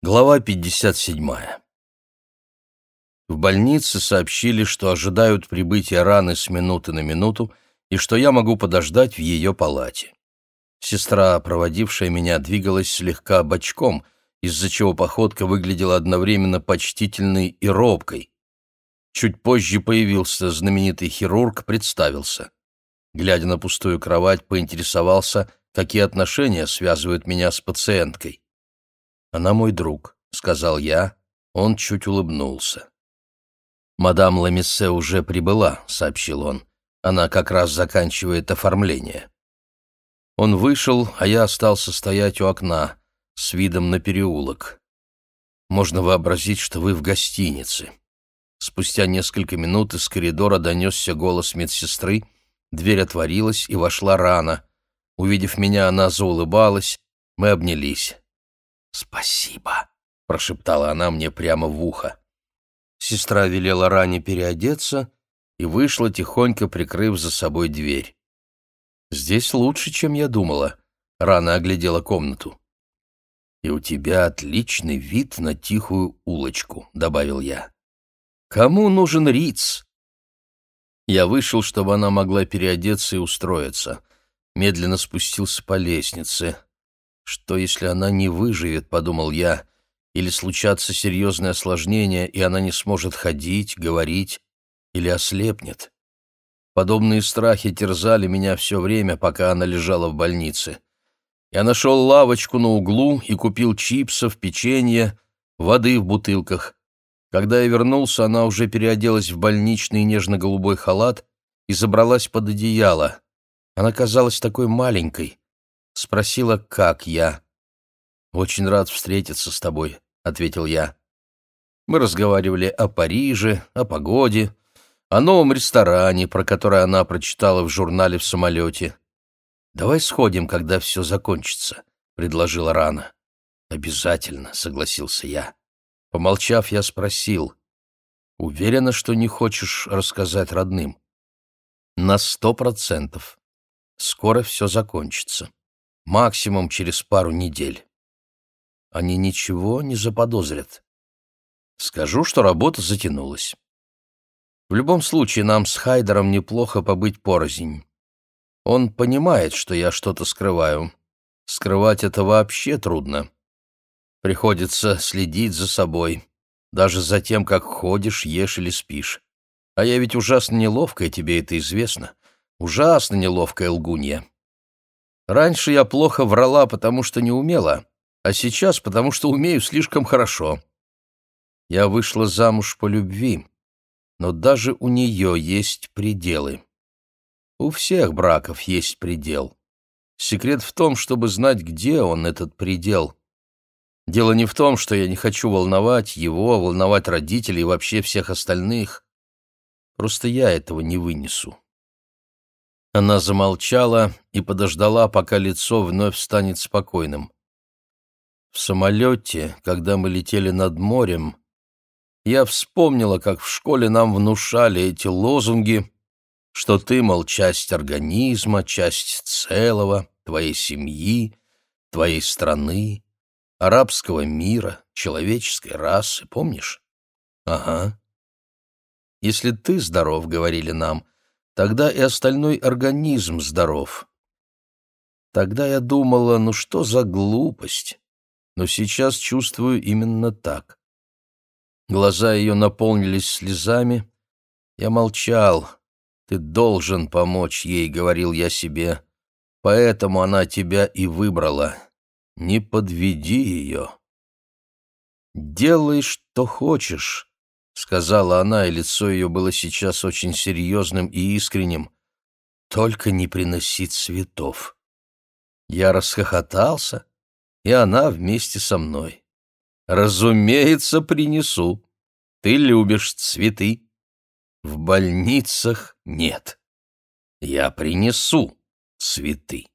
Глава 57. В больнице сообщили, что ожидают прибытия раны с минуты на минуту и что я могу подождать в ее палате. Сестра, проводившая меня, двигалась слегка бочком, из-за чего походка выглядела одновременно почтительной и робкой. Чуть позже появился знаменитый хирург, представился. Глядя на пустую кровать, поинтересовался, какие отношения связывают меня с пациенткой. «Она мой друг», — сказал я. Он чуть улыбнулся. «Мадам Ламиссе уже прибыла», — сообщил он. «Она как раз заканчивает оформление». Он вышел, а я остался стоять у окна, с видом на переулок. Можно вообразить, что вы в гостинице. Спустя несколько минут из коридора донесся голос медсестры, дверь отворилась, и вошла рана. Увидев меня, она заулыбалась, мы обнялись. «Спасибо», — прошептала она мне прямо в ухо. Сестра велела Ране переодеться и вышла, тихонько прикрыв за собой дверь. «Здесь лучше, чем я думала», — Рана оглядела комнату. «И у тебя отличный вид на тихую улочку», — добавил я. «Кому нужен Риц?» Я вышел, чтобы она могла переодеться и устроиться. Медленно спустился по лестнице. Что, если она не выживет, подумал я, или случатся серьезные осложнения, и она не сможет ходить, говорить, или ослепнет? Подобные страхи терзали меня все время, пока она лежала в больнице. Я нашел лавочку на углу и купил чипсов, печенье, воды в бутылках. Когда я вернулся, она уже переоделась в больничный нежно-голубой халат и забралась под одеяло. Она казалась такой маленькой, Спросила, как я. «Очень рад встретиться с тобой», — ответил я. Мы разговаривали о Париже, о погоде, о новом ресторане, про который она прочитала в журнале в самолете. «Давай сходим, когда все закончится», — предложила Рана. «Обязательно», — согласился я. Помолчав, я спросил. «Уверена, что не хочешь рассказать родным?» «На сто процентов. Скоро все закончится» максимум через пару недель. Они ничего не заподозрят. Скажу, что работа затянулась. В любом случае, нам с Хайдером неплохо побыть порознь. Он понимает, что я что-то скрываю. Скрывать это вообще трудно. Приходится следить за собой, даже за тем, как ходишь, ешь или спишь. А я ведь ужасно неловкая, тебе это известно. Ужасно неловкая лгунья. Раньше я плохо врала, потому что не умела, а сейчас потому что умею слишком хорошо. Я вышла замуж по любви, но даже у нее есть пределы. У всех браков есть предел. Секрет в том, чтобы знать, где он, этот предел. Дело не в том, что я не хочу волновать его, волновать родителей и вообще всех остальных. Просто я этого не вынесу. Она замолчала и подождала, пока лицо вновь станет спокойным. В самолете, когда мы летели над морем, я вспомнила, как в школе нам внушали эти лозунги, что ты, мол, часть организма, часть целого, твоей семьи, твоей страны, арабского мира, человеческой расы, помнишь? Ага. Если ты здоров, говорили нам, Тогда и остальной организм здоров. Тогда я думала, ну что за глупость? Но сейчас чувствую именно так. Глаза ее наполнились слезами. Я молчал. «Ты должен помочь ей», — говорил я себе. «Поэтому она тебя и выбрала. Не подведи ее». «Делай, что хочешь», — сказала она, и лицо ее было сейчас очень серьезным и искренним. «Только не приноси цветов». Я расхохотался, и она вместе со мной. «Разумеется, принесу. Ты любишь цветы. В больницах нет. Я принесу цветы».